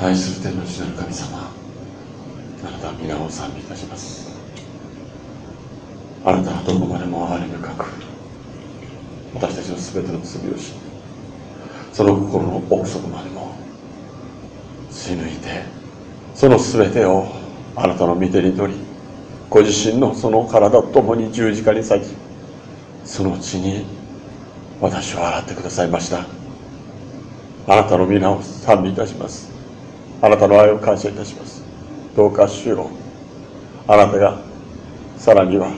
愛する天の父なる神様あなたは皆を賛美いたします。あなたはどこまでも憐れ深く私たちの全ての罪をしその心の奥底までも死抜いてその全てをあなたの御手に取りご自身のその体と共に十字架に裂きその血に私を洗ってくださいました。あなたの皆を賛美いたします。あなたの愛を感謝いたします。どうか主よあなたがさらには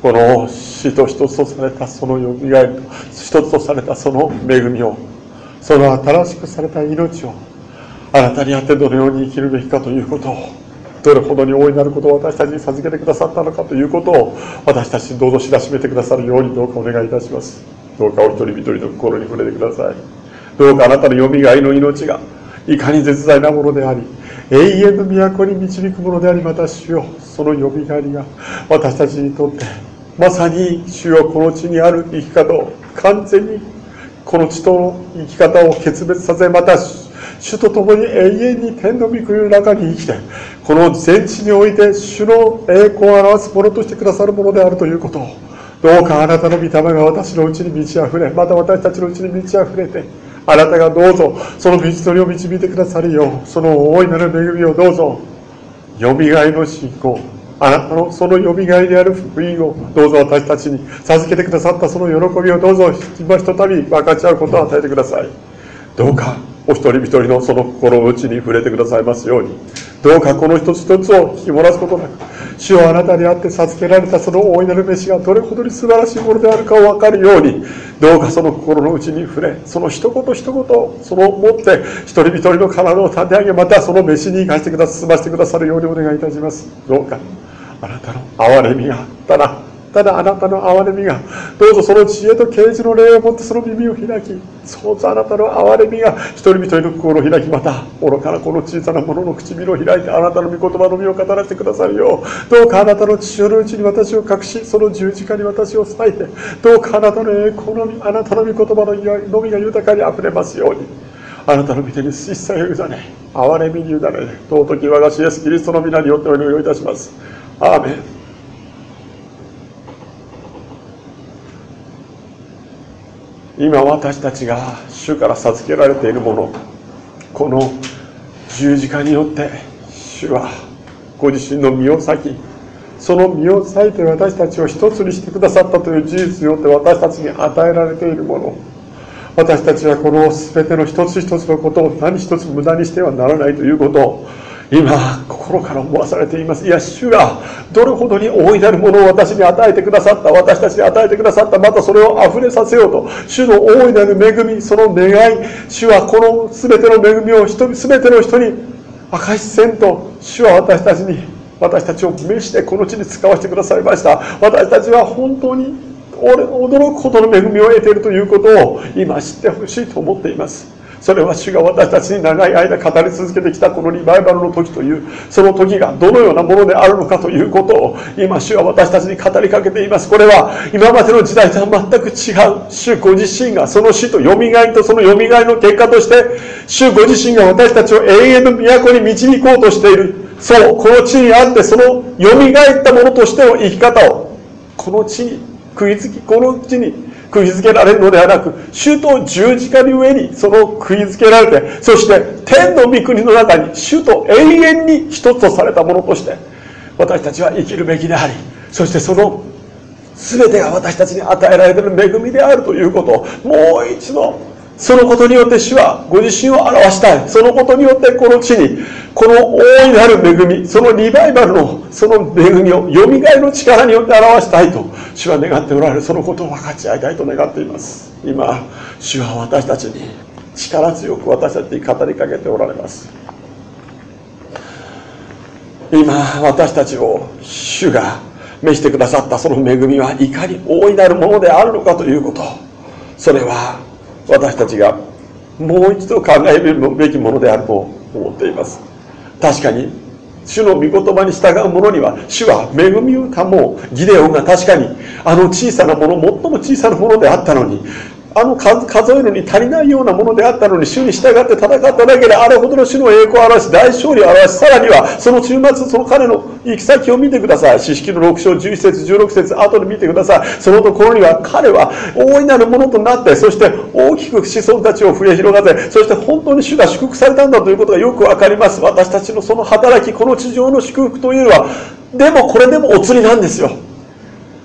この死と一つとされたそのよみがえりと一つとされたその恵みをその新しくされた命をあなたにあってどのように生きるべきかということをどれほどに大いなることを私たちに授けてくださったのかということを私たちにどうぞ知らしめてくださるようにどうかお願いいたします。どうかお一人一人の心に触れてください。どうかあなたのよみがえりの命がいかに絶大なものであり永遠の都に導くものでありまた主よそのよみがりが私たちにとってまさに主よこの地にある生き方を完全にこの地との生き方を決別させまた主と共に永遠に天の御国の中に生きてこの全地において主の栄光を表すものとしてくださるものであるということをどうかあなたの御霊が私のうちに満ち溢れまた私たちのうちに満ち溢れてあなたがどうぞその道のりを導いてくださるよう。その大いなる恵みをどうぞ。よみがえの信仰。あなたのそのよみがえである福音をどうぞ私たちに授けてくださったその喜びをどうぞ今ひとたび分かち合うことを与えてください。どうかお一人一人のその心の内に触れてくださいますように。どうかこの一つ一つを引き漏らすことなく主はあなたにあって授けられたその大いなる飯がどれほどに素晴らしいものであるかを分かるようにどうかその心の内に触れその一言一言その持って一人一人の体を立て上げまたその飯に生かしてくださましてくださるようにお願いいたします。どうかあなたの憐れみがあっただただあなたの憐れみがどうぞその知恵と啓示の霊を持ってその耳を開きそうぞあなたの憐れみが一人一人の心を開きまた愚かなこの小さなものの唇を開いてあなたの御言葉の実を語らせてくださるようどうかあなたの父親のうちに私を隠しその十字架に私を裂いてどうかあなたの栄光のみあなたの御言葉ののみが豊かにあふれますように。あなたの御手に一切を委ね憐れみに委ね尊き我が主イエスキリストの皆によってお祈りをいたします。アーメン。今私たちが主から授けられているものこの十字架によって主はご自身の身を裂きその身を裂いて私たちを一つにしてくださったという事実によって私たちに与えられているもの。私たちはこの全ての一つ一つのことを何一つ無駄にしてはならないということ。を今心から思わされています。いや主がどれほどに大いなるものを私に与えてくださった私たちに与えてくださったまたそれを溢れさせようと主の大いなる恵みその願い主はこの全ての恵みを人全ての人に明かしせんと主は私たちに私たちを召してこの地に使わせてくださいました。私たちは本当に驚くほどの恵みを得ているということを今知ってほしいと思っています。それは主が私たちに長い間語り続けてきたこのリバイバルの時というその時がどのようなものであるのかということを今主は私たちに語りかけています。これは今までの時代とは全く違う。主ご自身がその死とよみがえりとそのよみがえりの結果として主ご自身が私たちを永遠の都に導こうとしている。そうこの地にあってそのよみがえったものとしての生き方をこの地に食いつきこの地に釘付けられるのではなく主と十字架の上にその釘付けられてそして天の御国の中に主と永遠に一つとされたものとして私たちは生きるべきでありそしてその全てが私たちに与えられている恵みであるということをもう一度そのことによって主はご自身を表したい。そのことによってこの地にこの大いなる恵みそのリバイバルのその恵みをよみがえの力によって表したいと主は願っておられる。そのことを分かち合いたいと願っています。今主は私たちに力強く私たちに語りかけておられます。今私たちを主が召してくださったその恵みはいかに大いなるものであるのかということ。それは私たちがもう一度考えるべきものであると思っています。確かに主の御言葉に従う者には主は恵みを保う。ギデオンが確かにあの小さなもの最も小さなものであったのにあの数えるに足りないようなものであったのに主に従って戦っただけであれほどの主の栄光を表し大勝利を表しさらにはその週末その彼の行き先を見てください。四式の6章11節16節後で見てください。そのところには彼は大いなるものとなってそして大きく子孫たちを増え広がってそして本当に主が祝福されたんだということがよくわかります。私たちのその働きこの地上の祝福というのはでもこれでもお釣りなんですよ。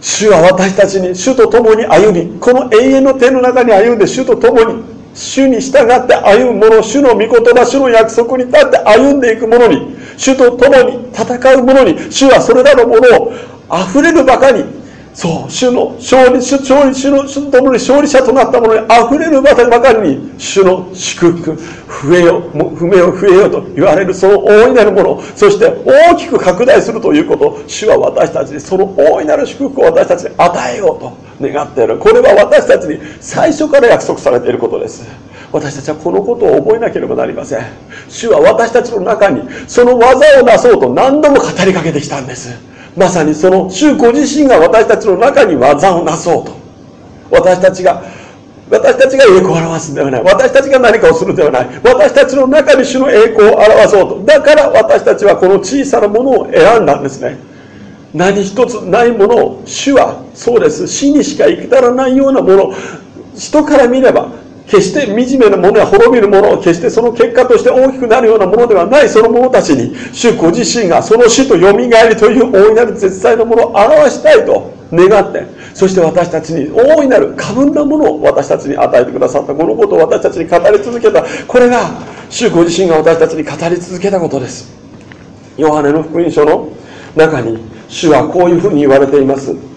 主は私たちに主と共に歩みこの永遠の手の中に歩んで主と共に主に従って歩む者主の御言葉主の約束に立って歩んでいく者に主と共に戦う者に主はそれらのものを溢れるばかりそう主の勝利主勝利主の主と共に勝利者となった者に溢れるばかりに主の祝福増えよ不明を増えよと言われるその大いなるものそして大きく拡大するということ主は私たちにその大いなる祝福を私たちに与えようと願っているこれは私たちに最初から約束されていることです。私たちはこのことを覚えなければなりません。主は私たちの中にその技をなそうと何度も語りかけてきたんです。まさにその主ご自身が私たちの中に技をなそうと。私たちが私たちが栄光を表すんではない。私たちが何かをするんではない。私たちの中に主の栄光を表そうと。だから私たちはこの小さなものを選んだんですね。何一つないものを主はそうです。死にしか生きたらないようなもの。人から見れば決して惨めなものや滅びるものを決してその結果として大きくなるようなものではない。その者たちに主ご自身がその死とよみがえりという大いなる絶対のものを表したいと願ってそして私たちに大いなる過分なものを私たちに与えてくださったこのことを私たちに語り続けた。これが主ご自身が私たちに語り続けたことです。ヨハネの福音書の中に主はこういうふうに言われています。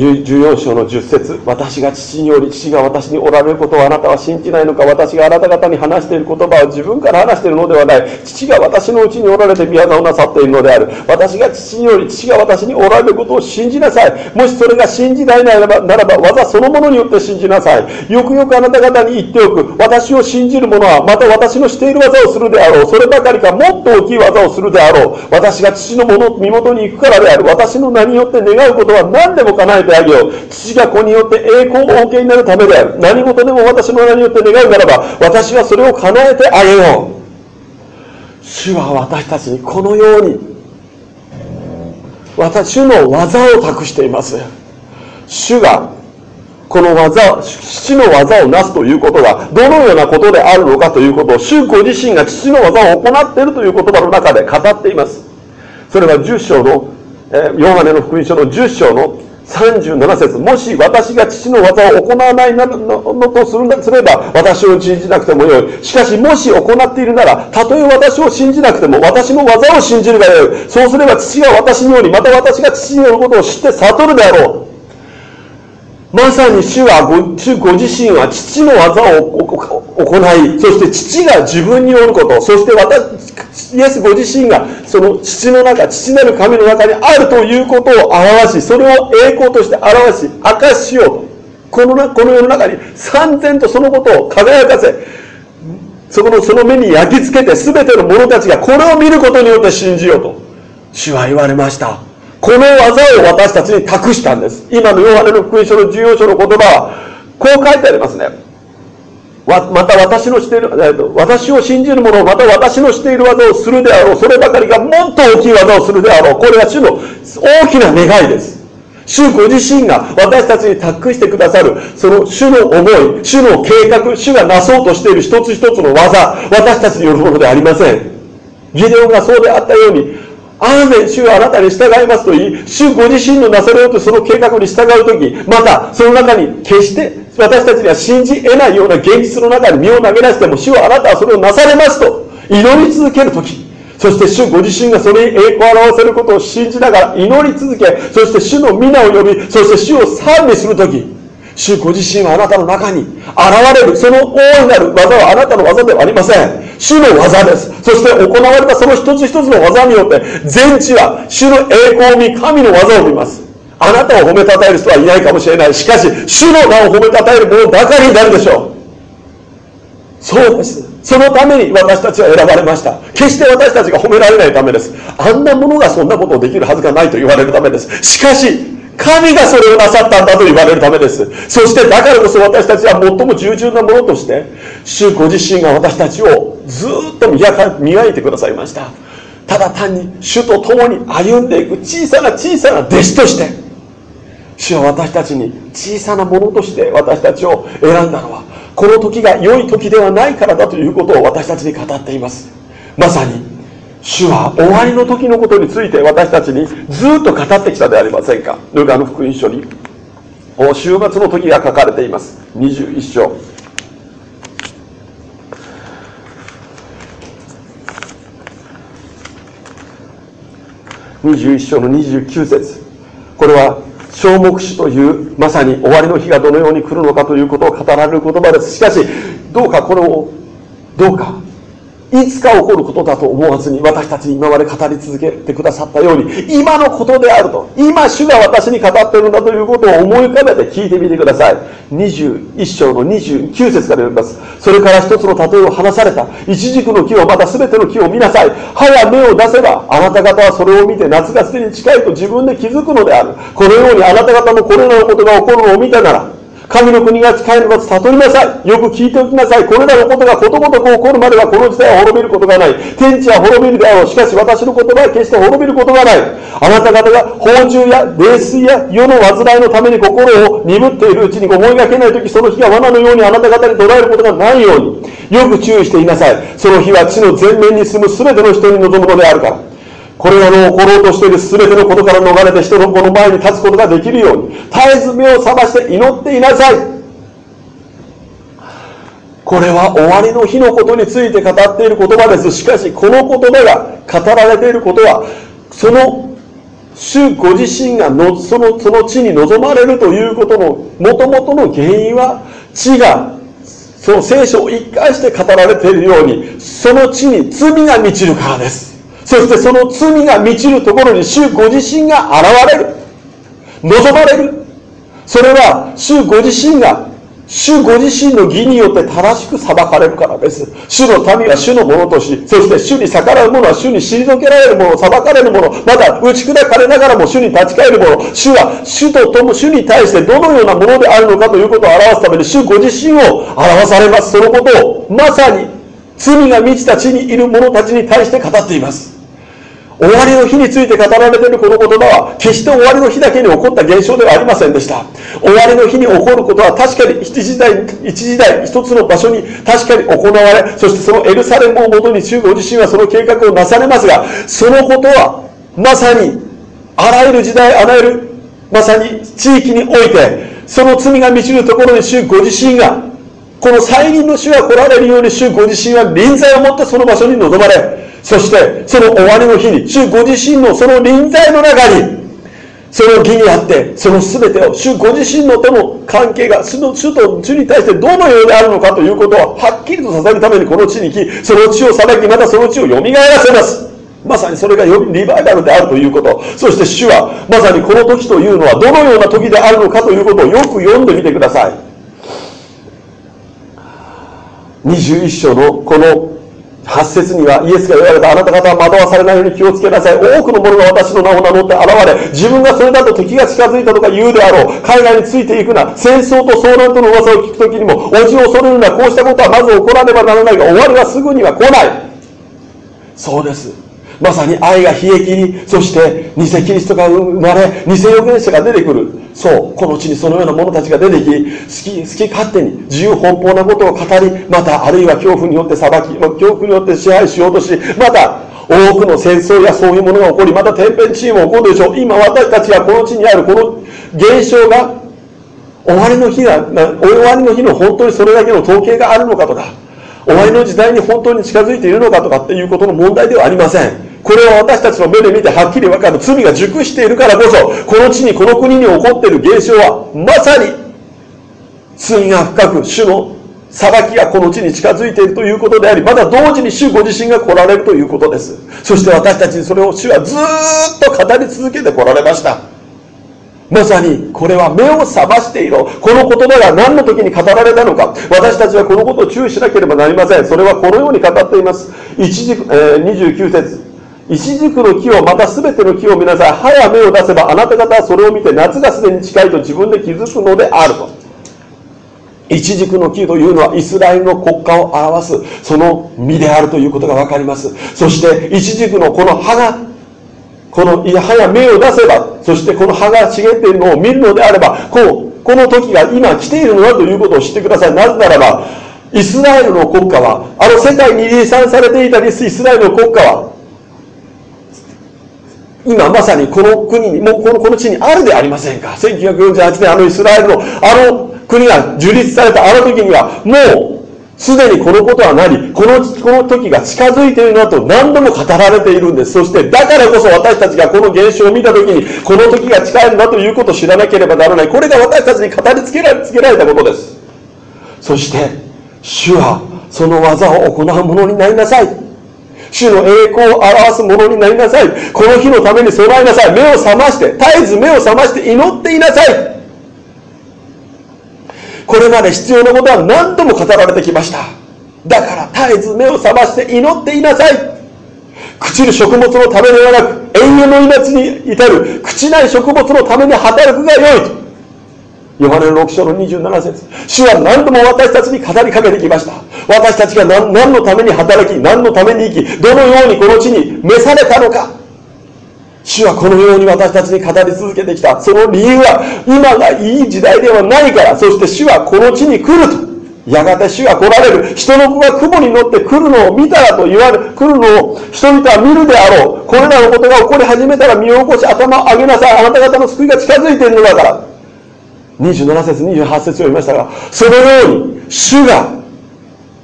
14章の10節。私が父により父が私におられることをあなたは信じないのか。私があなた方に話している言葉は自分から話しているのではない。父が私のうちにおられて宮沢をなさっているのである。私が父により父が私におられることを信じなさい。もしそれが信じないならばならば技そのものによって信じなさい。よくよくあなた方に言っておく。私を信じる者はまた私のしている技をするであろう。そればかりかもっと大きい技をするであろう。私が父のもの身元に行くからである。私の名によって願うことは何でも叶えてあげよう父が子によって栄光をお受けになるためである。何事でも私の名によって願うならば私はそれを叶えてあげよう。主は私たちにこのように私の技を託しています。主がこの技父の技をなすということがどのようなことであるのかということを主ご自身が父の技を行っているという言葉の中で語っています。それは10章のヨハネの福音書の10章の37節もし私が父の技を行わないなのとするすれば私を信じなくてもよい。しかしもし行っているならたとえ私を信じなくても私の技を信じるがよい。そうすれば父が私によりまた私が父によることを知って悟るであろう。まさに主はご主ご自身は父の技を行いそして父が自分によることそして私イエスご自身がその父の中父なる神の中にあるということを表しそれを栄光として表し明かしようとこのこの世の中に三然とそのことを輝かせそこのその目に焼き付けて全ての者たちがこれを見ることによって信じようと主は言われました。この技を私たちに託したんです。今のヨハネの福音書の重要書の言葉はこう書いてありますね。また私のしている私を信じる者また私のしている技をするであろうそればかりがもっと大きい技をするであろう。これは主の大きな願いです。主ご自身が私たちに託してくださるその主の思い主の計画主がなそうとしている一つ一つの技私たちによるものではありません。ギデオがそうであったようにアーメン主はあなたに従いますと言い主ご自身のなされようとその計画に従う時またその中に決して私たちには信じ得ないような現実の中に身を投げ出しても主はあなたはそれをなされますと祈り続ける時。そして主ご自身がそれに栄光を表せることを信じながら祈り続けそして主の皆を呼びそして主を賛美する時。主ご自身はあなたの中に現れる。その大いなる技はあなたの技ではありません。主の技です。そして行われたその一つ一つの技によって全地は主の栄光を見神の技を見ます。あなたを褒めたたえる人はいないかもしれない。しかし主の名を褒めたたえる者ばかりになるでしょう。そうです。そのために私たちは選ばれました。決して私たちが褒められないためです。あんなものがそんなことをできるはずがないと言われるためです。しかし神がそれをなさったんだと言われるためです。そしてだからこそ私たちは最も従順なものとして主ご自身が私たちをずっと磨いてくださいました。ただ単に主と共に歩んでいく小さな小さな弟子として主は私たちに小さなものとして私たちを選んだのはこの時が良い時ではないからだということを私たちに語っています。まさに主は終わりの時のことについて私たちにずっと語ってきたではありませんか。ルカの福音書に週末の時が書かれています。21章。21章の29節。これは小目視というまさに終わりの日がどのように来るのかということを語られる言葉です。しかしどうかこれをどうかいつか起こることだと思わずに私たちに今まで語り続けてくださったように今のことであると今主が私に語っているんだということを思い浮かべて聞いてみてください。21章の29節から読みます。それから一つの例えを話された。一軸の木をまた全ての木を見なさい。葉や芽を出せばあなた方はそれを見て夏がすでに近いと自分で気づくのである。このようにあなた方もこれらのことが起こるのを見たなら神の国が近いのか悟りなさい。よく聞いておきなさい。これらのことがことごとく起こるまではこの時代は滅びることがない。天地は滅びるであろう。しかし私の言葉は決して滅びることがない。あなた方が宝珠や冷水や世の煩いのために心を鈍っているうちに思いがけない時その日が罠のようにあなた方に捉えることがないように。よく注意していなさい。その日は地の全面に住む全ての人に望むのであるから。これらの起ころうとしている全てのことから逃れて人の子の前に立つことができるように絶えず目を覚まして祈っていなさい。これは終わりの日のことについて語っている言葉です。しかしこの言葉が語られていることはその主ご自身がのそのその地に望まれるということのもともとの原因は地がその聖書を一貫して語られているようにその地に罪が満ちるからです。そしてその罪が満ちるところに主ご自身が現れる望まれるそれは主ご自身が主ご自身の義によって正しく裁かれるからです。主の民は主のものとし、そして主に逆らう者は主に退けられる者、裁かれる者、また打ち砕かれながらも主に立ち返る者、主は主と共主に対してどのようなものであるのかということを表すために主ご自身を表されます。そのことをまさに罪が満ちた地にいる者たちに対して語っています。終わりの日について語られているこの言葉は決して終わりの日だけに起こった現象ではありませんでした。終わりの日に起こることは確かに一時代一時代一つの場所に確かに行われそしてそのエルサレムをもとに中国自身はその計画をなされますがそのことはまさにあらゆる時代あらゆるまさに地域においてその罪が満ちるところに主ご自身がこの再臨の主が来られるように主ご自身は臨在をもってその場所に臨まれそしてその終わりの日に主ご自身のその臨在の中にその義にあってその全てを主ご自身のとの関係が主の主と主に対してどのようであるのかということをはっきりとさせるためにこの地に来その地を裁きまたその地をよみがえらせます。まさにそれがよリバイバルであるということ。そして主はまさにこの時というのはどのような時であるのかということをよく読んでみてください。21章のこの8節にはイエスが言われたあなた方は惑わされないように気をつけなさい。多くの者が私の名を名乗って現れ自分がそれだと敵が近づいたとか言うであろう。海外についていくな戦争と遭難との噂を聞く時にもおじを恐れるなこうしたことはまず起こらねばならないが終わりはすぐには来ない。そうです。まさに愛が悲劇にそして偽キリストが生まれ偽預言者が出てくる。そうこの地にそのような者たちが出てき好き好き勝手に自由奔放なことを語りまたあるいは恐怖によって裁き恐怖によって支配しようとしまた多くの戦争やそういうものが起こりまた天変地異も起こるでしょう。今私たちがこの地にあるこの現象が終わりの日が終わりの日の本当にそれだけの統計があるのかとか終わりの時代に本当に近づいているのかとかっていうことの問題ではありません。これは私たちの目で見てはっきり分かる。罪が熟しているからこそこの地にこの国に起こっている現象はまさに罪が深く主の裁きがこの地に近づいているということでありまた同時に主ご自身が来られるということです。そして私たちにそれを主はずっと語り続けてこられました。まさにこれは目を覚ましていろ。この言葉が何の時に語られたのか。私たちはこのことを注意しなければなりません。それはこのように語っています。一時、えー、29節。一軸の木をまた全ての木を見なさい。歯や目を出せばあなた方はそれを見て夏がすでに近いと自分で気づくのであると。一軸の木というのはイスラエルの国家を表すその実であるということが分かります。そして一軸のこの葉がこの歯や目を出せばそしてこの葉が茂っているのを見るのであればこうこの時が今来ているのだということを知ってください。なぜならばイスラエルの国家はあの世界に離散されていたイスラエルの国家は今まさにこの国にもうこのこの地にあるでありませんか？1948年あのイスラエルのあの国が樹立されたあの時にはもうすでにこのことは何このこの時が近づいているなと何度も語られているんです。そしてだからこそ私たちがこの現象を見た時にこの時が近いんだということを知らなければならない。これが私たちに語りつけられつけられたことです。そして主はその技を行うものになりなさい。主の栄光を表すものになりなさい。この日のために備えなさい。目を覚まして絶えず目を覚まして祈っていなさい。これまで必要なことは何度も語られてきました。だから絶えず目を覚まして祈っていなさい。朽ちる食物のためではなく永遠の命に至る朽ちない食物のために働くがよい。とヨハネの6章の27節主は何度も私たちに語りかけてきました私たちが何のために働き何のために生きどのようにこの地に召されたのか主はこのように私たちに語り続けてきた。その理由は、今がいい時代ではないから、そして主はこの地に来ると。やがて主が来られる。人の子が雲に乗って来るのを見たらと言われ、来るのを人々は見るであろう。これらのことが起こり始めたら身を起こし頭を上げなさい。あなた方の救いが近づいているのだから。27節、28節を読みましたが、そのように主が、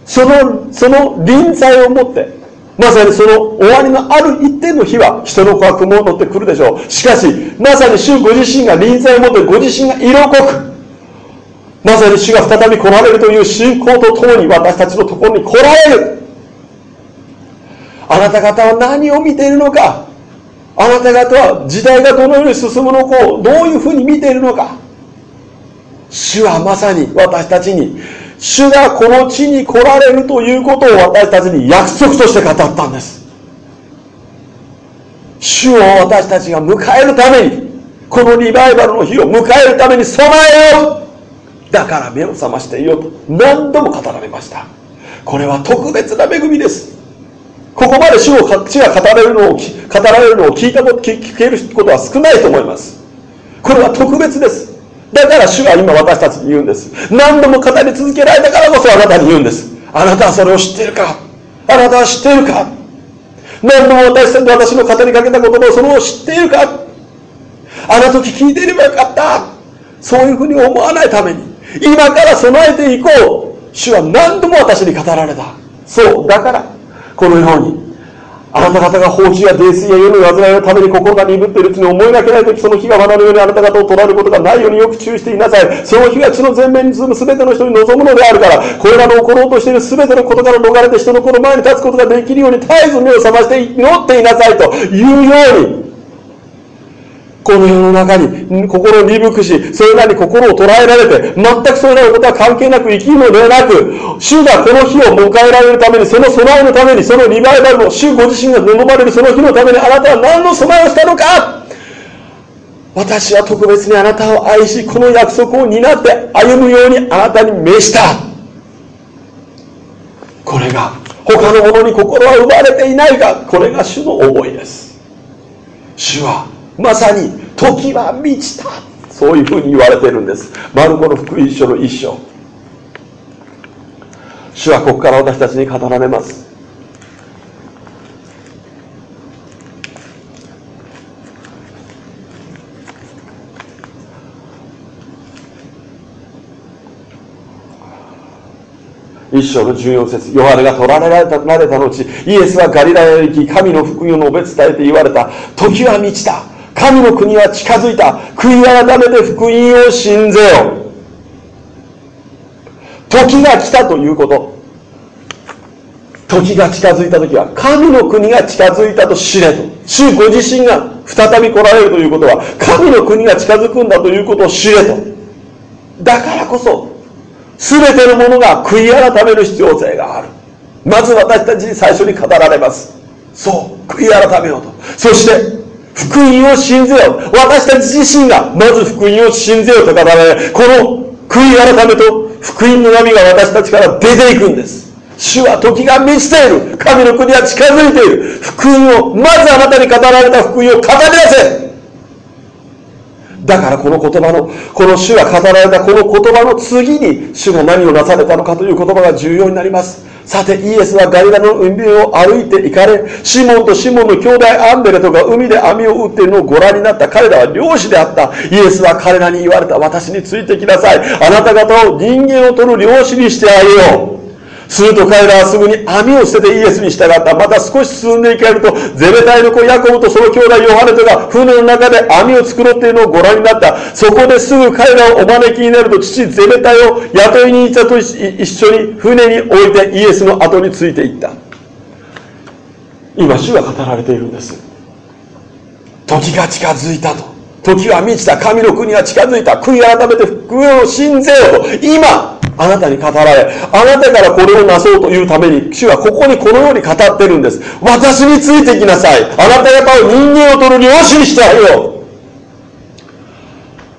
その、その臨在を持って、まさにその終わりのある一点の日は人の子は雲を乗ってくるでしょう。しかし、まさに主ご自身が臨在を持ってご自身が色濃く、まさに主が再び来られるという信仰とともに私たちのところに来られる。あなた方は何を見ているのかあなた方は時代がどのように進むのかをどういうふうに見ているのか主はまさに私たちに主がこの地に来られるということを私たちに約束として語ったんです。主を私たちが迎えるためにこのリバイバルの日を迎えるために備えよう。だから目を覚ましていようと何度も語られました。これは特別な恵みです。ここまで主を主が語られるのを語られるのを聞いたこと聞けることは少ないと思います。これは特別です。だから主は今私たちに言うんです。何度も語り続けられたからこそあなたに言うんです。あなたはそれを知っているか？あなたは知っているか？何度も私たち私の語りかけた言葉をそれを知っているか？あの時聞いていればよかった。そういうふうに思わないために。今から備えていこう。主は何度も私に語られた。そうだからこのようにあなた方が放置や泥酔や世の煩いのために心が鈍っているうちに思いがけない時その火が罠のようにあなた方を捉えることがないようによく注意していなさい。その火が血の前面に住む全ての人に望むのであるからこれらの起ころうとしている全てのことから逃れて人の子の前に立つことができるように絶えず目を覚まして祈っていなさいというようにこの世の中に心を鈍くし、それらに心を捉えられて、全くそれらのことは関係なく生きるのではなく、主がこの日を迎えられるために、その備えのために、そのリバイバルの主ご自身が望まれるその日のために、あなたは何の備えをしたのか私は特別にあなたを愛し、この約束を担って歩むようにあなたに召した。これが、他の者に心は奪われていないか、これが主の思いです。主はまさに時は満ちた。そういうふうに言われてるんです。マルコの福音書の一章。主はここから私たちに語られます。一章の14節。ヨハネが取られられたられた後イエスはガリラヤへ行き神の福音を述べ伝えて言われた。時は満ちた。神の国は近づいた。悔い改めて福音を信ぜよ。時が来たということ。時が近づいた時は神の国が近づいたと知れと。主ご自身が再び来られるということは神の国が近づくんだということを知れと。だからこそ全てのものが悔い改める必要性がある。まず私たちに最初に語られます。そう悔い改めようと。そして福音を信ぜよ。う私たち自身がまず福音を信ぜようと語られこの悔い改めと福音の波が私たちから出ていくんです。主は時が満ちている。神の国は近づいている。福音をまずあなたに語られた福音を語り出せ。だからこの言葉のこの主が語られたこの言葉の次に主が何をなされたのかという言葉が重要になります。さてイエスはガリラの海辺を歩いて行かれシモンとシモンの兄弟アンベレトが海で網を打っているのをご覧になった彼らは漁師であった。イエスは彼らに言われた。私についてきなさい。あなた方を人間を取る漁師にしてあげよう。すると彼らはすぐに網を捨ててイエスに従った。また少し進んでいけるとゼベタイの子ヤコブとその兄弟ヨハネとが船の中で網を作ろうっていうのをご覧になった。そこですぐ彼らをお招きになると父ゼベタイを雇いに行ったと一緒に船に置いてイエスの後についていった。今主が語られているんです。時が近づいたと。時は満ちた。神の国は近づいた。悔い改めて福音を信ぜよと今あなたに語られ、あなたからこれをなそうというために、主はここにこのように語ってるんです。私についてきなさい。あなた方を人間を取る漁師にしてあげよう。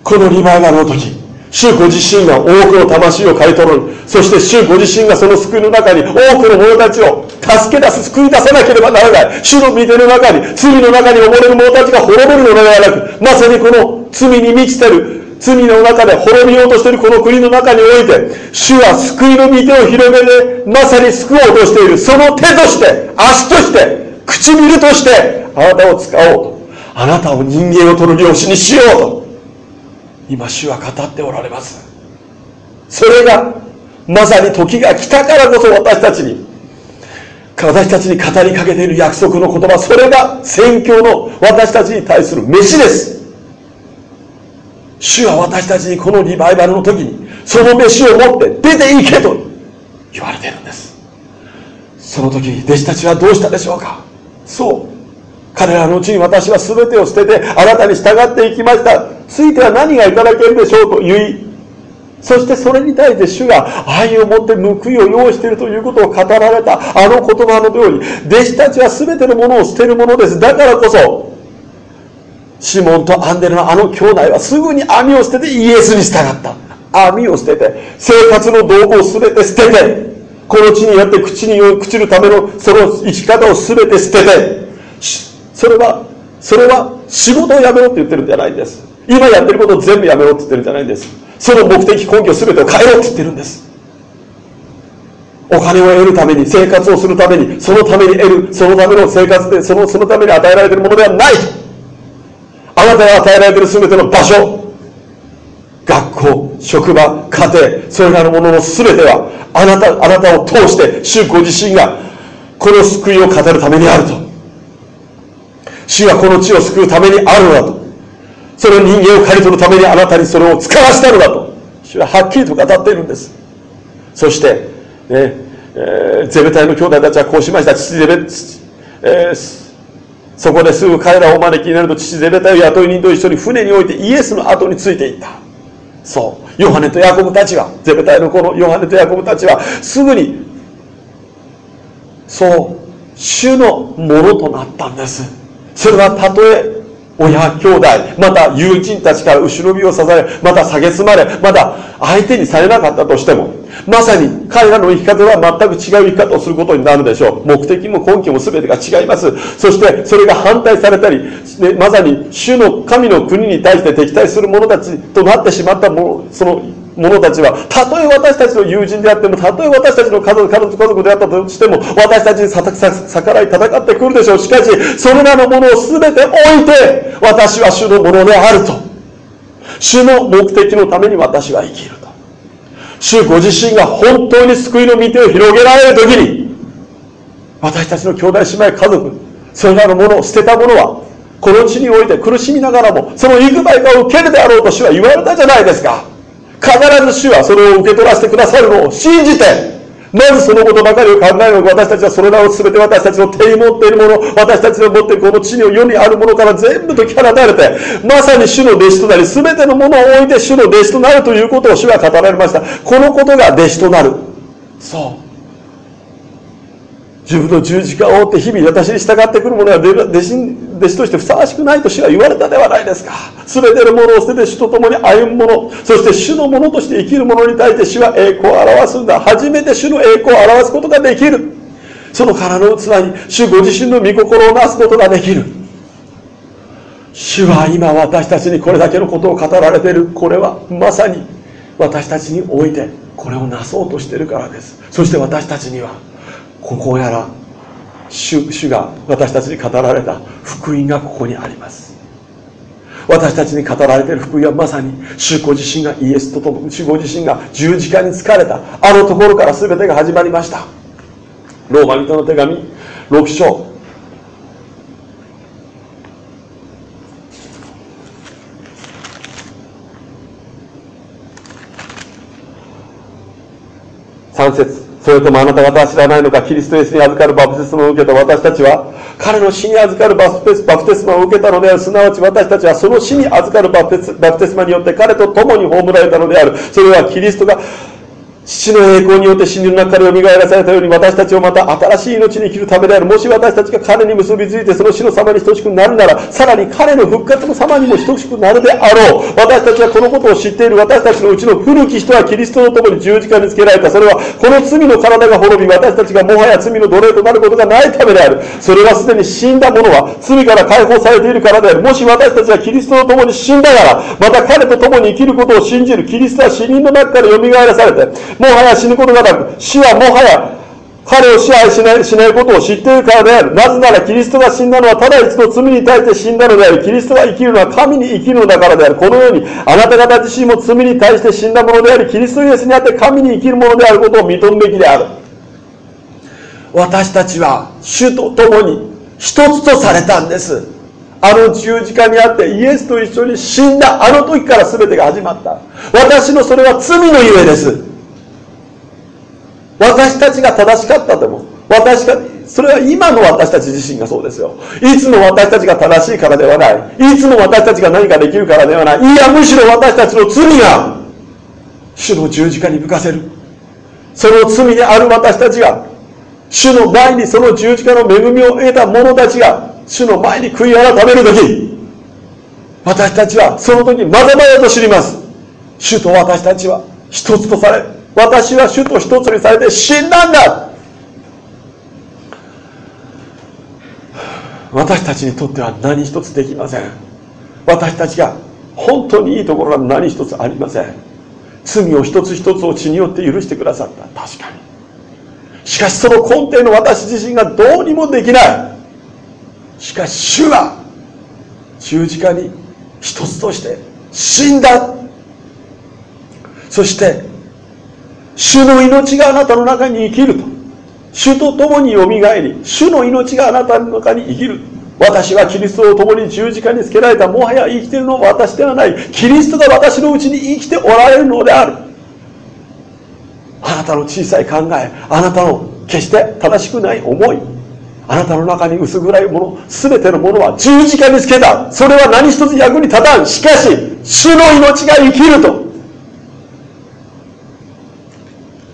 このリバイバルの時、主ご自身が多くの魂を買い取る。そして主ご自身がその救いの中に多くの者たちを助け出す、救い出さなければならない。主の御手の中に、罪の中に溺れる者たちが滅べるのではなく、まさにこの罪に満ちてる罪の中で滅びようとしているこの国の中において主は救いの御手を広げてまさに救おうとしているその手として足として唇としてあなたを使おうと。あなたを人間を取る漁師にしようと。今主は語っておられます。それがまさに時が来たからこそ私たちに私たちに語りかけている約束の言葉それが宣教の私たちに対する飯です。主は私たちにこのリバイバルの時にその飯を持って出て行けと言われているんです。その時弟子たちはどうしたでしょうか？そう。彼らのうちに私は全てを捨ててあなたに従っていきました。ついては何がいただけるでしょうと言いそしてそれに対して主が愛を持って報いを用意しているということを語られたあの言葉のように弟子たちは全てのものを捨てるものです。だからこそシモンとアンデルのあの兄弟はすぐに網を捨ててイエスに従った。網を捨てて生活の道具を全て捨ててこの地によって口に朽ちるためのその生き方を全て捨てて。それはそれは仕事をやめろって言ってるんじゃないんです。今やってることを全部やめろって言ってるんじゃないんです。その目的根拠全てを変えろって言ってるんです。お金を得るために生活をするためにそのために得るそのための生活でそのそのために与えられているものではない。あなたが与えられている全ての場所学校職場家庭それらのものの全てはあなたあなたを通して主ご自身がこの救いを語るためにあると。主はこの地を救うためにあるのだと。その人間を刈り取るためにあなたにそれを使わしたのだと。主ははっきりと語っているんです。そして、ねえー、ゼベタイの兄弟たちはこうしました。父ゼベ、えーそこですぐ彼らをお招きになると父ゼベタイ雇い人と一緒に船においてイエスの後についていった。そう。ヨハネとヤコブたちはゼベタイのこのヨハネとヤコブたちはすぐにそう。主のものとなったんです。それはたとえ親兄弟また友人たちから後ろ身を刺されまた蔑まれまた相手にされなかったとしてもまさに彼らの生き方は全く違う生き方をすることになるでしょう。目的も根拠も全てが違います。そしてそれが反対されたり、ね、まさに主の神の国に対して敵対する者たちとなってしまったものその者たちはたとえ私たちの友人であってもたとえ私たちの家族家族であったとしても私たちに逆らい戦ってくるでしょうしかしそれらのものを全て置いて私は主のものであると主の目的のために私は生きると主ご自身が本当に救いの御手を広げられる時に私たちの兄弟姉妹家族それらのものを捨てたものはこの地において苦しみながらもその幾倍かを受けるであろうと主は言われたじゃないですか必ず主はそれを受け取らせてくださるのを信じてまずそのことばかりを考える私たちはそれらを全て私たちの手に持っているもの私たちの持っているこの地に世にあるものから全部解き放たれてまさに主の弟子となり全てのものを置いて主の弟子となるということを主は語られました。このことが弟子となる。そう。自分の十字架を追って日々私に従ってくる者は弟子に弟子としてふさわしくないと主は言われたではないですか。全てのものを捨てて主と共に歩む者そして主のものとして生きる者に対して主は栄光を表すんだ。初めて主の栄光を表すことができる。その殻の器に主ご自身の御心をなすことができる。主は今私たちにこれだけのことを語られている。これはまさに私たちにおいてこれをなそうとしているからです。そして私たちにはここやら主主が私たちに語られた福音がここにあります。私たちに語られている福音はまさに主ご自身がイエスとともに主ご自身が十字架に疲れたあのところから全てが始まりました。ローマ人の手紙6章。3節。それともあなた方は知らないのかキリストイエスに預かるバプテスマを受けた私たちは彼の死に預かるバプテスマを受けたのである。すなわち私たちはその死に預かるバプテスマによって彼と共に葬られたのである。それはキリストが父の栄光によって死人の中から蘇らされたように私たちをまた新しい命に生きるためである。もし私たちが彼に結びついてその死の様に等しくなるならさらに彼の復活の様にも等しくなるであろう。私たちはこのことを知っている。私たちのうちの古き人はキリストと共に十字架につけられた。それはこの罪の体が滅び私たちがもはや罪の奴隷となることがないためである。それはすでに死んだ者は罪から解放されているからである。もし私たちはキリストと共に死んだならまた彼と共に生きることを信じるキリストは死人の中から蘇らされてもはや死ぬことがなく、死はもはや彼を支配しないしないことを知っているからである。なぜならキリストが死んだのはただ一度罪に対して死んだのであり、キリストが生きるのは神に生きるのだからである。このように、あなた方自身も罪に対して死んだものであり、キリストイエスにあって神に生きるものであることを認むべきである。私たちは主と共に一つとされたんです。あの十字架にあってイエスと一緒に死んだあの時から全てが始まった。私のそれは罪のゆえです。私たちが正しかったでも私がそれは今の私たち自身がそうですよ。いつも私たちが正しいからではない。いつも私たちが何かできるからではない。いやむしろ私たちの罪が主の十字架に向かせる。その罪である私たちが主の前にその十字架の恵みを得た者たちが主の前に悔い改める時私たちはその時まだまだと知ります。主と私たちは一つとされ私は主と一つにされて死んだんだ。私たちにとっては何一つできません。私たちが本当にいいところは何一つありません。罪を一つ一つを血によって許してくださった。確かに。しかしその根底の私自身がどうにもできない。しかし主は十字架に一つとして死んだ。そして主の命があなたの中に生きると。主と共によみがえり主の命があなたの中に生きる。私はキリストと共に十字架につけられたもはや生きているのは私ではない。キリストが私のうちに生きておられるのである。あなたの小さい考えあなたの決して正しくない思いあなたの中に薄暗いもの全てのものは十字架につけた。それは何一つ役に立たん。しかし主の命が生きると。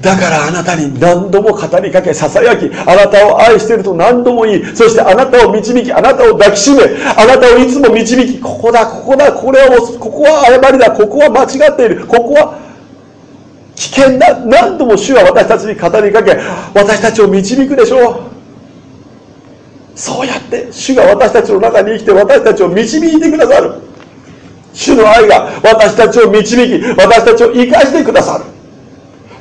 だからあなたに何度も語りかけささやきあなたを愛していると何度も言いそしてあなたを導きあなたを抱きしめあなたをいつも導きここだここだこれをここは誤りだここは間違っているここは危険だ何度も主は私たちに語りかけ私たちを導くでしょう。そうやって主が私たちの中に生きて私たちを導いてくださる。主の愛が私たちを導き私たちを生かしてくださる。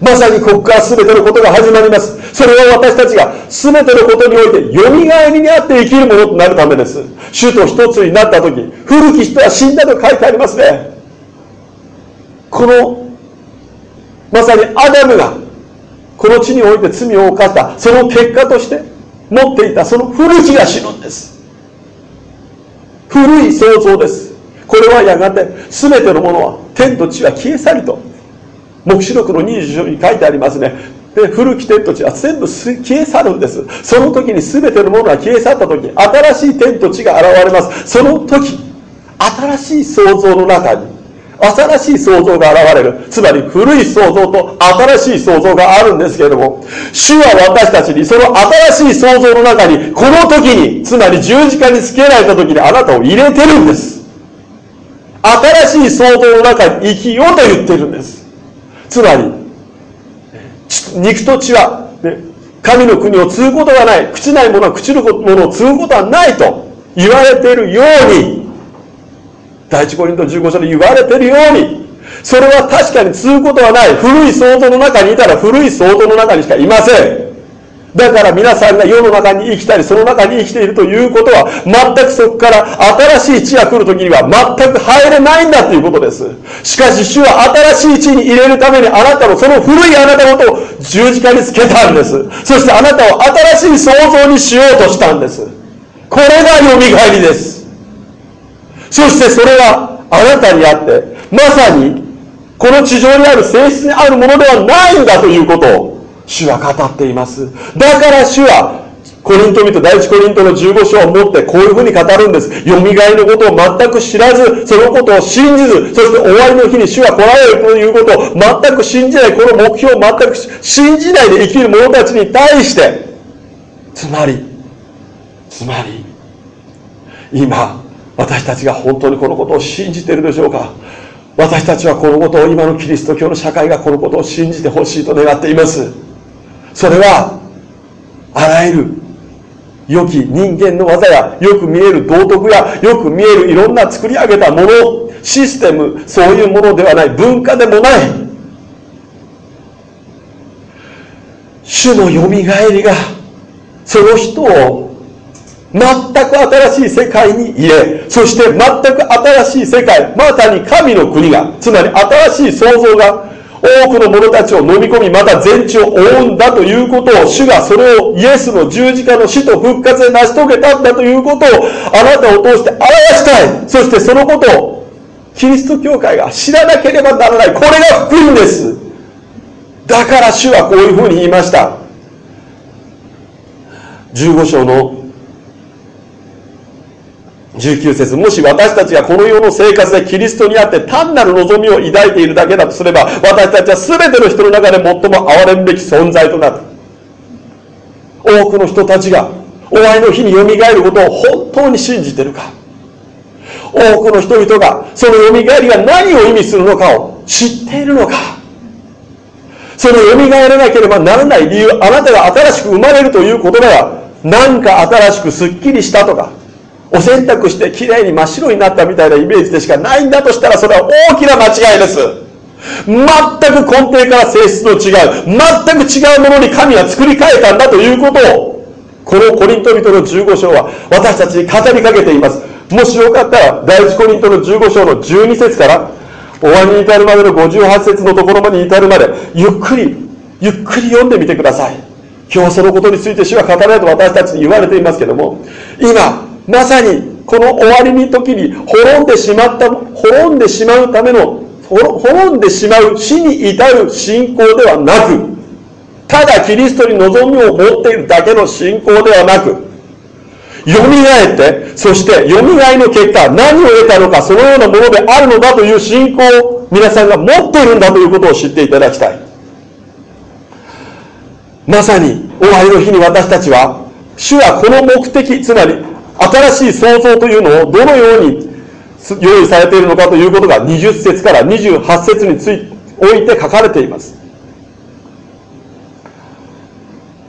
まさにここから全てのことが始まります。それは私たちが全てのことにおいてよみがえりにあって生きるものとなるためです。主と一つになった時古き人は死んだと書いてありますね。このまさにアダムがこの地において罪を犯したその結果として持っていたその古きが死ぬんです。古い想像です。これはやがて全てのものは天と地は消え去りと黙示録の20章に書いてありますね。で古き天と地は全部消え去るんです。その時に全てのものが消え去った時新しい天と地が現れます。その時新しい創造の中に新しい創造が現れる。つまり古い創造と新しい創造があるんですけれども主は私たちにその新しい創造の中にこの時につまり十字架につけられた時にあなたを入れてるんです。新しい創造の中に生きようと言ってるんです。つまり肉と血は、ね、神の国を継ぐことがない。朽ちないものは朽ちるものを継ぐことはないと言われているように、第一コリント15章で言われているように、それは確かに継ぐことはない。古い想像の中にいたら古い想像の中にしかいません。だから皆さんが世の中に生きたり、その中に生きているということは、全くそこから新しい地が来るときには全く入れないんだということです。しかし主は新しい地に入れるためにあなたのその古いあなたのことを十字架につけたんです。そしてあなたを新しい創造にしようとしたんです。これが蘇りです。そしてそれはあなたにあって、まさにこの地上にある性質にあるものではないんだということを主は語っています。だから主は、コリント人第一コリントの15章を持ってこういうふうに語るんです。蘇りのことを全く知らず、そのことを信じず、そして終わりの日に主は来られるということを全く信じない、この目標を全く信じないで生きる者たちに対して、つまり、つまり、今、私たちが本当にこのことを信じているでしょうか？私たちはこのことを今のキリスト教の社会がこのことを信じてほしいと願っています。それはあらゆる良き人間の技やよく見える道徳やよく見えるいろんな作り上げたものシステムそういうものではない文化でもない主のよみがえりがその人を全く新しい世界に入れそして全く新しい世界まさに神の国がつまり新しい創造が多くの者たちを飲み込み、また全地を覆うんだということを、主がそれをイエスの十字架の死と復活で成し遂げたんだということを、あなたを通して表したい。そしてそのことを、キリスト教会が知らなければならない。これが福音です。だから主はこういうふうに言いました。15章の19節もし私たちがこの世の生活でキリストにあって単なる望みを抱いているだけだとすれば私たちは全ての人の中で最も憐れむべき存在となる。多くの人たちが終わりの日によみがえることを本当に信じているか。多くの人々がそのよみがえりが何を意味するのかを知っているのか。そのよみがえらなければならない理由あなたが新しく生まれるという言葉は何か新しくすっきりしたとかお洗濯してきれいに真っ白になったみたいなイメージでしかないんだとしたらそれは大きな間違いです。全く根底から性質の違う全く違うものに神は作り変えたんだということをこのコリント人の15章は私たちに語りかけています。もしよかったら第一コリントの15章の12節から終わりに至るまでの58節のところまで至るまでゆっくりゆっくり読んでみてください。今日はそのことについて主は語られと私たちに言われていますけども今まさにこの終わりの時に滅んでしまった滅んでしまうための滅んでしまう死に至る信仰ではなくただキリストに望みを持っているだけの信仰ではなくよみがえってそしてよみがえりの結果何を得たのかそのようなものであるのだという信仰を皆さんが持っているんだということを知っていただきたい。まさに終わりの日に私たちは主はこの目的つまり新しい創造というのをどのように用意されているのかということが20節から28節についておいて書かれています。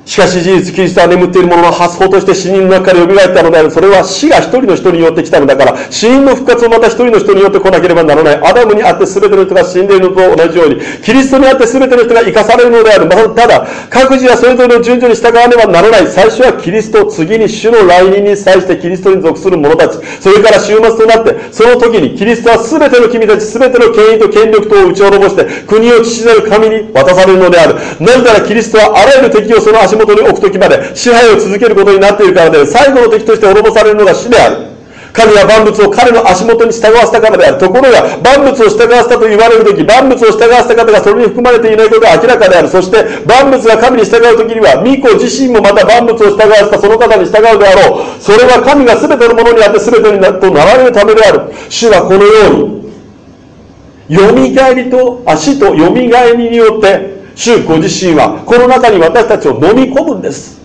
しかし事実、キリストは眠っている者の発想として死人の中から蘇ったのである。それは死が一人の人によって来たのだから、死人の復活をまた一人の人によって来なければならない。アダムにあって全ての人が死んでいるのと同じように、キリストにあって全ての人が生かされるのである。まただ、各自はそれぞれの順序に従わねばならない。最初はキリスト、次に主の来任に際してキリストに属する者たち。それから終末となって、その時にキリストは全ての君たち、全ての権威と権力とを打ち滅ぼして、国を父なる神に渡されるのである。なぜならキリストはあらゆる敵をその足元に置く時まで支配を続けることになっているからで最後の敵として滅ぼされるのが死である神は万物を彼の足元に従わせたからである。ところが、万物を従わせたと言われるとき、万物を従わせた方がそれに含まれていないことが明らかである。そして、万物が神に従うときには、巫女自身もまた万物を従わせたその方に従うであろう。それは神が全てのものにあって全てになとなられるためである。主はこのように、よみがえりと、足とよみがえりによって、主ご自身はこの中に私たちを飲み込むんです。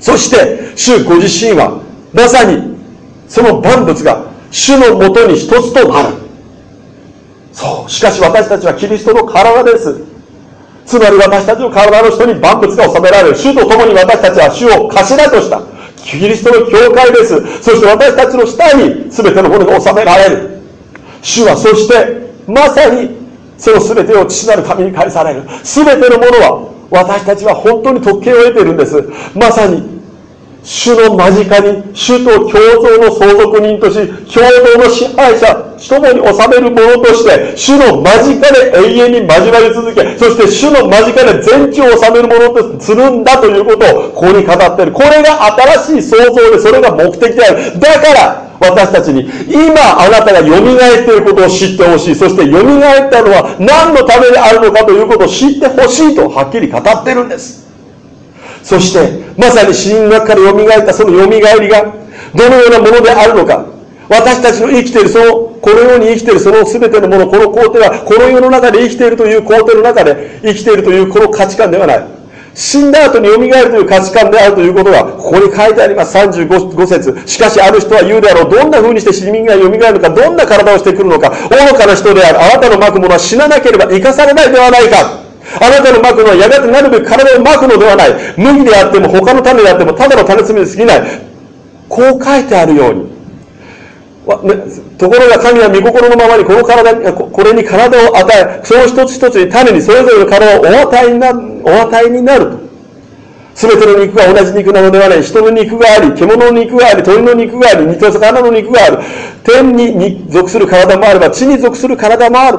そして、主ご自身はまさにその万物が主のもとに一つとなる。そうしかし私たちはキリストの体です。つまり私たちの体の人に万物が収められる。主と共に私たちは主を頭とした。キリストの教会です。そして私たちの下に全てのものが収められる。主はそしてまさにその全てを父なる神に返される。全てのものは私たちは本当に特権を得ているんです。まさに主の間近に主と共同の相続人とし共同の支配者共に治める者として主の間近で永遠に交わり続けそして主の間近で全地を治める者とするんだということをここに語っている。これが新しい創造でそれが目的である。だから私たちに今あなたが蘇っていることを知ってほしい。そして蘇ったのは何のためであるのかということを知ってほしいとはっきり語ってるんです。そしてまさに死人の中から蘇ったその蘇りがどのようなものであるのか。私たちの生きているそのこの世に生きているその全てのものこの工程はこの世の中で生きているという工程の中で生きているというこの価値観ではない。死んだ後に蘇るという価値観であるということがここに書いてあります。35, 節。しかしある人は言うであろう。どんな風にして死人が蘇るのかどんな体をしてくるのか愚かな人である。あなたのまくものは死ななければ生かされないではないか。あなたのまくのはやがてなるべく体をまくのではない。麦であっても他の種であってもただの種摘みで過ぎない。こう書いてあるように。ところが神は御心のままにこの体これに体を与え、その一つ一つに種にそれぞれの体をお与えになるお与えになると。すべての肉が同じ肉なのではない。人の肉があり、獣の肉があり、鳥の肉があり、肉と魚の肉がある。天に属する体もあれば、地に属する体もある。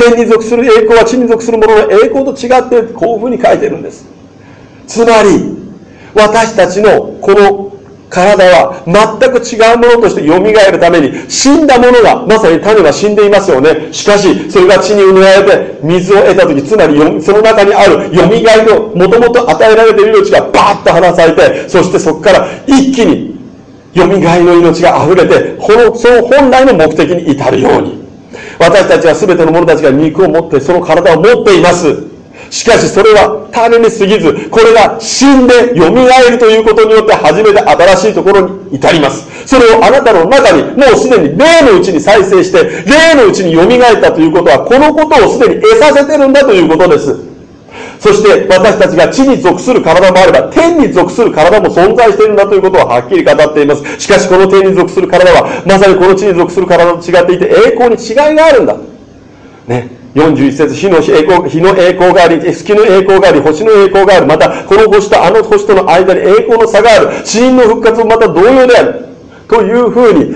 天に属する栄光は地に属するものの栄光と違ってこういうふうに書いてるんです。つまり私たちのこの体は全く違うものとして蘇るために死んだものがまさに種は死んでいますよね。しかしそれが地に埋められて水を得た時つまりその中にある蘇りのもともと与えられている命がバーッと放されてそしてそこから一気に蘇りの命が溢れてこのその本来の目的に至るように。私たちは全ての者たちが肉を持ってその体を持っています。しかしそれは種に過ぎずこれが死んでよみがえるということによって初めて新しいところに至ります。それをあなたの中にもうすでに霊のうちに再生して霊のうちによみがえったということはこのことをすでに得させてるんだということです。そして私たちが地に属する体もあれば天に属する体も存在しているんだということははっきり語っています。しかしこの天に属する体はまさにこの地に属する体と違っていて栄光に違いがあるんだ。ね。41節火の栄光火の栄光があり月の栄光があり星の栄光がある。またこの星とあの星との間に栄光の差がある。死因の復活もまた同様である。というふうに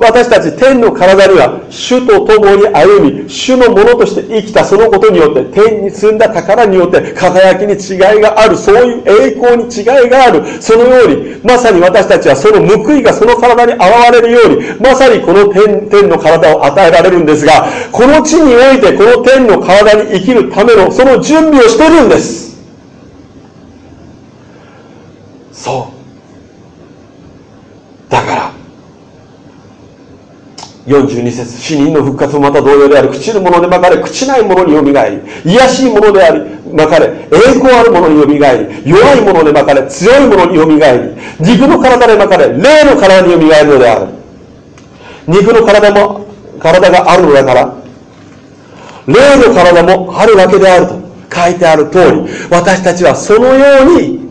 私たち天の体には主と共に歩み主のものとして生きたそのことによって天に積んだ宝によって輝きに違いがあるそういう栄光に違いがあるそのようにまさに私たちはその報いがその体に現れるようにまさにこの天天の体を与えられるんですがこの地においてこの天の体に生きるためのその準備をしてるんです。そうだから42節死人の復活もまた同様である朽ちるものでまかれ朽ちないものによみがえり癒しいものでありまかれ栄光あるものによみがえり弱いものでまかれ強いものによみがえり肉の体でまかれ霊の体によみがえるのである。肉の体も体があるのだから霊の体もあるわけであると書いてある通り私たちはそのように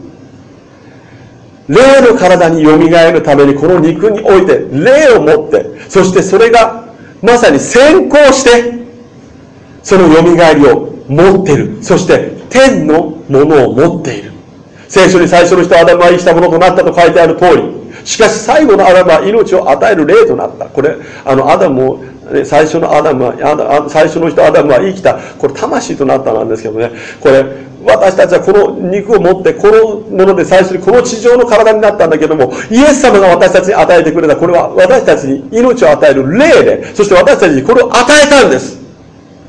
霊の体によみがえるためにこの肉において霊を持ってそしてそれがまさに先行してそのよみがえりを持っている。そして天のものを持っている。聖書に最初の人アダムは生きたものとなったと書いてある通りしかし最後のアダムは命を与える霊となった。これあのアダムを最初のアダムは最初の人アダムは生きた。これ魂となったなんですけどね。これ私たちはこの肉を持ってこのもので最初にこの地上の体になったんだけどもイエス様が私たちに与えてくれた。これは私たちに命を与える霊でそして私たちにこれを与えたんです。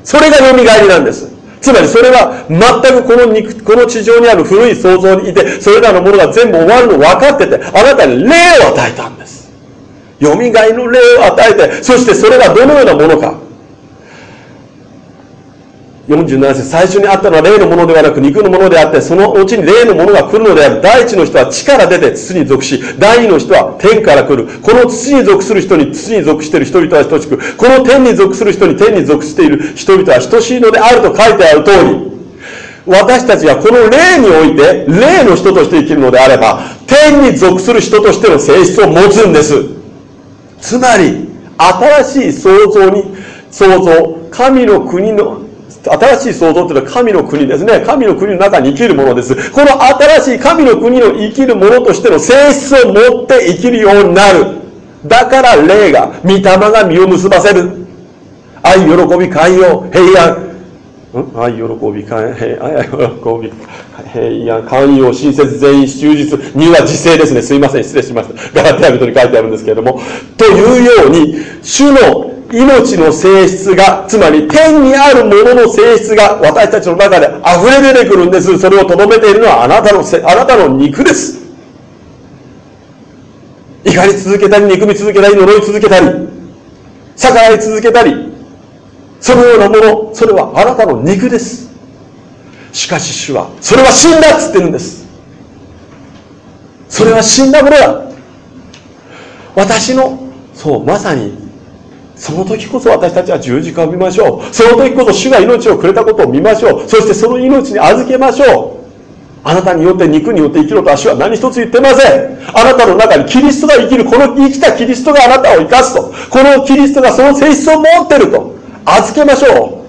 それが蘇りなんです。つまりそれは全くこの肉、この地上にある古い創造にいて、それらのものが全部終わるの分かってて、あなたに霊を与えたんです。蘇りの霊を与えて、そしてそれがどのようなものか。47節最初にあったのは霊のものではなく肉のものであってそのうちに霊のものが来るのである。第一の人は地から出て土に属し第二の人は天から来る。この土に属する人に土に属している人々は等しくこの天に属する人に天に属している人々は等しいのであると書いてある通り私たちがこの霊において霊の人として生きるのであれば天に属する人としての性質を持つんです。つまり新しい創造に創造神の国の新しい創造というのは神の国ですね。神の国の中に生きるものです。この新しい神の国の生きるものとしての性質を持って生きるようになる。だから霊が、御霊が実を結ばせる。愛、喜び、寛容、平安。愛、喜び、寛平愛、喜び、平安、寛容、親切、全員、忠実、には自制ですね。すいません、失礼しました。ガラテヤ人に書いてあるんですけれども。というように、主の命の性質が、つまり天にあるものの性質が私たちの中で溢れ出てくるんです。それをとどめているのはあなたの、あなたの肉です。怒り続けたり、憎み続けたり、呪い続けたり、逆らい続けたり、そのようなもの、それはあなたの肉です。しかし主は、それは死んだっつってるんです。それは死んだものだ。私の、そう、まさにその時こそ私たちは十字架を見ましょう。その時こそ主が命をくれたことを見ましょう。そしてその命に預けましょう。あなたによって肉によって生きろと足は何一つ言ってません。あなたの中にキリストが生きる、この生きたキリストがあなたを生かすと。このキリストがその性質を持ってると。預けましょう。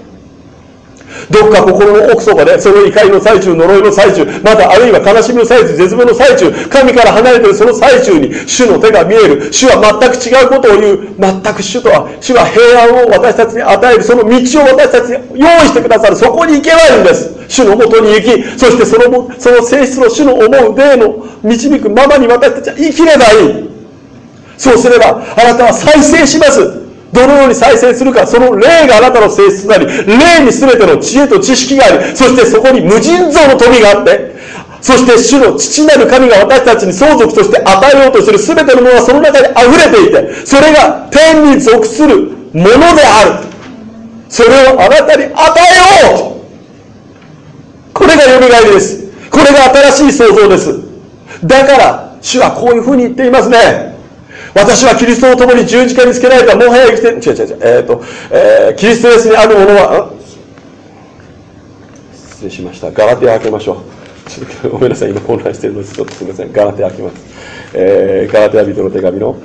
どっか心の奥底で、その怒りの最中、呪いの最中、またあるいは悲しみの最中、絶望の最中、神から離れているその最中に、主の手が見える。主は全く違うことを言う。全く主とは、主は平安を私たちに与える。その道を私たちに用意してくださる。そこに行けばいいんです。主のもとに行き、そしてそのその性質の主の思う霊の導くままに私たちは生きればいい。そうすれば、あなたは再生します。どのように再生するか、その霊があなたの性質なり、霊に全ての知恵と知識があり、そしてそこに無尽蔵の富があって、そして主の父なる神が私たちに相続として与えようとする全てのものはその中に溢れていて、それが天に属するものである。それをあなたに与えようとこれが蘇りです。これが新しい創造です。だから、主はこういうふうに言っていますね。私はキリストと共に十字架につけられたもはや生きて違う違う違う。えっ、ー、と、えー、キリストレスにあるものは失礼しました。ガラテア開けましょう。ちょっとごめんなさい。今混乱してるのでちょっとすみません。ガラテア開けます、えー、ガラテア人の手紙の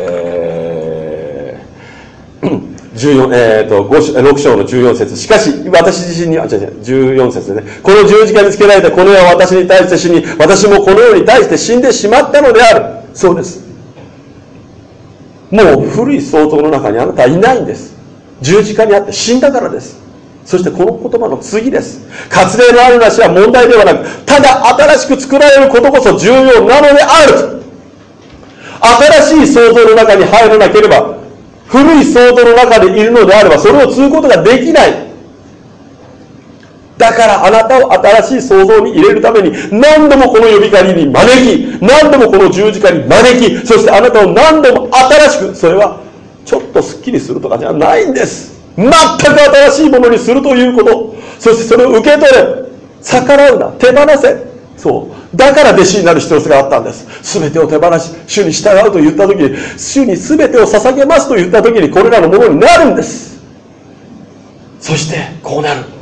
えー14えーと、と6章の14節。しかし私自身には違う違う。14節でね。この十字架につけられたこの世は私に対して死に私もこの世に対して死んでしまったのである。そうです。もう古い想像の中にあなたはいないんです。十字架にあって死んだからです。そしてこの言葉の次です。割礼のあるなしは問題ではなくただ新しく作られることこそ重要なのである。新しい想像の中に入らなければ古い想像の中でいるのであればそれを継ぐことができない。だからあなたを新しい創造に入れるために何度もこの呼びかけに招き何度もこの十字架に招きそしてあなたを何度も新しくそれはちょっとすっきりするとかじゃないんです。全く新しいものにするということ。そしてそれを受け取れ逆らうな手放せ。そう。だから弟子になる必要性があったんです。全てを手放し主に従うと言った時に主に全てを捧げますと言った時にこれらのものになるんです。そしてこうなる。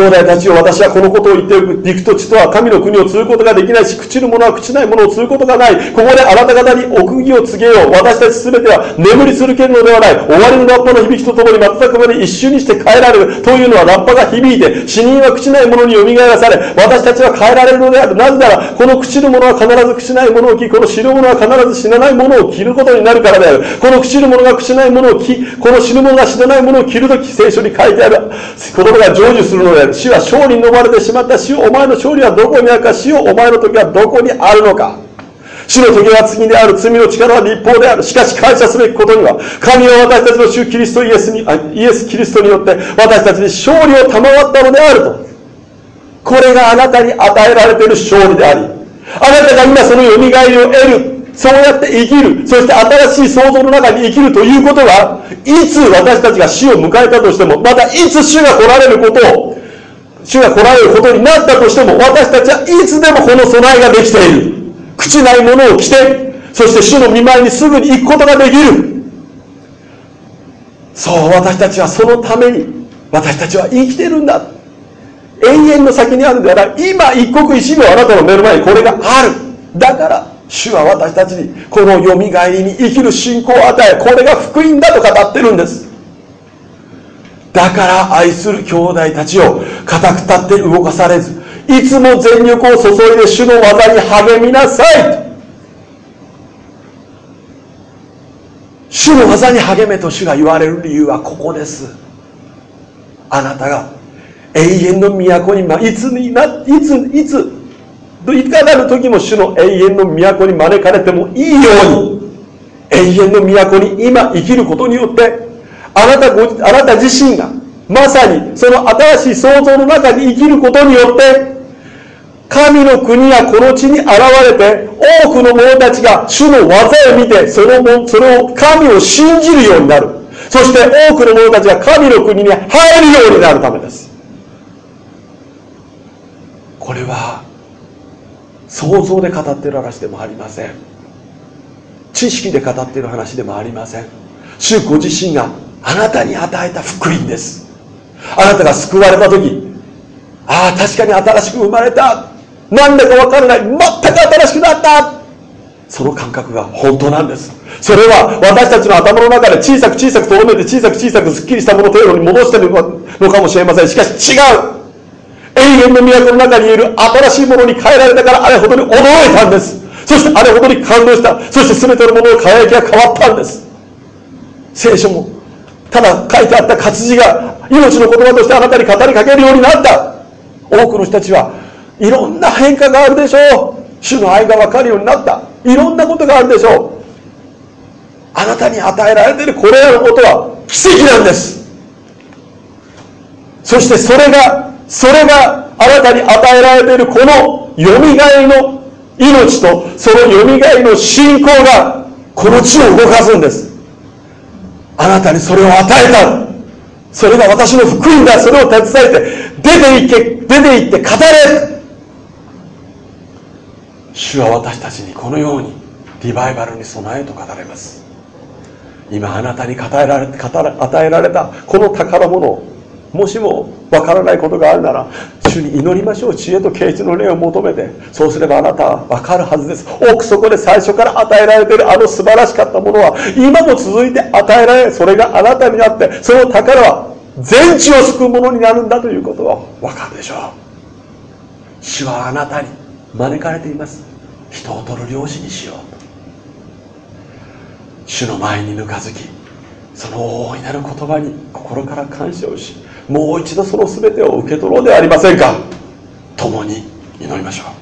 兄弟たちを私はこのことを言っておく。陸と地とは神の国を継ぐことができないし、朽ちる者は朽ちない者を継ぐことがない。ここであなた方に奥義を告げよう。私たちすべては眠り続けるのではない。終わりのラッパの響きとともに瞬くまで一瞬にして変えられる。というのはラッパが響いて、死人は朽ちない者に蘇らされ、私たちは変えられるのである。なぜなら、この朽ちる者は必ず朽ちない者を着、この死ぬ者は必ず死なない者を着ることになるからである。この朽ちる者が朽ちない者を着、この死ぬ者が死なない者を着るとき、聖書に書いてある言葉が成就するのである。死は勝利に飲まれてしまった。死をお前の勝利はどこにあるか。死をお前の時はどこにあるのか。死の時は次である罪の力は立法である。しかし感謝すべきことには神は私たちの主キリストイエスにイエス・キリストによって私たちに勝利を賜ったのであると。これがあなたに与えられている勝利でありあなたが今そのよみがえりを得る。そうやって生きる。そして新しい創造の中に生きるということはいつ私たちが死を迎えたとしてもまたいつ主が来られることを主が来られることになったとしても私たちはいつでもこの備えができている。朽ちないものを着てそして主の見舞いにすぐに行くことができる。そう私たちはそのために私たちは生きてるんだ。永遠の先にあるんではない今一刻一秒あなたの目の前にこれがある。だから主は私たちにこのよみがえりに生きる信仰を与えこれが福音だと語ってるんです。だから愛する兄弟たちを固く立って動かされずいつも全力を注いで主の技に励みなさい。主の技に励めと主が言われる理由はここです。あなたが永遠の都に、ま、いつにないついついかなる時も主の永遠の都に招かれてもいいように永遠の都に今生きることによってあなたごあなた自身がまさにその新しい創造の中に生きることによって神の国がこの地に現れて多くの者たちが主の技を見てそのもそれを神を信じるようになる。そして多くの者たちが神の国に入るようになるためです。これは想像で語っている話でもありません。知識で語っている話でもありません。主ご自身があなたに与えた福音です。あなたが救われた時ああ確かに新しく生まれた。なんだかわからない。全く新しくなった。その感覚が本当なんです。それは私たちの頭の中で小さく小さくとどめて小さく小さくすっきりしたもの程度に戻しているのかもしれません。しかし違う。永遠の都の中にいる新しいものに変えられたからあれほどに驚いたんです。そしてあれほどに感動した。そして全てのものの輝きが変わったんです。聖書もただ書いてあった活字が命の言葉としてあなたに語りかけるようになった。多くの人たちはいろんな変化があるでしょう。主の愛が分かるようになった。いろんなことがあるでしょう。あなたに与えられているこれらのことは奇跡なんです。そしてそれがそれがあなたに与えられているこのよみがえの命とそのよみがえの信仰がこの地を動かすんです。あなたにそれを与えた。それが私の福音だ。それを携えて出て行け出て行って語れ。主は私たちにこのようにリバイバルに備えと語れます今あなたに語られ与えられたこの宝物をもしもわからないことがあるなら主に祈りましょう。知恵と啓示の霊を求めて。そうすればあなたはわかるはずです。奥底で最初から与えられているあの素晴らしかったものは今も続いて与えられそれがあなたになってその宝は全地を救うものになるんだということはわかるでしょう。主はあなたに招かれています。人を取る漁師にしよう。主の前にぬかずきその大いなる言葉に心から感謝をしもう一度その全てを受け取ろうではありませんか。共に祈りましょう。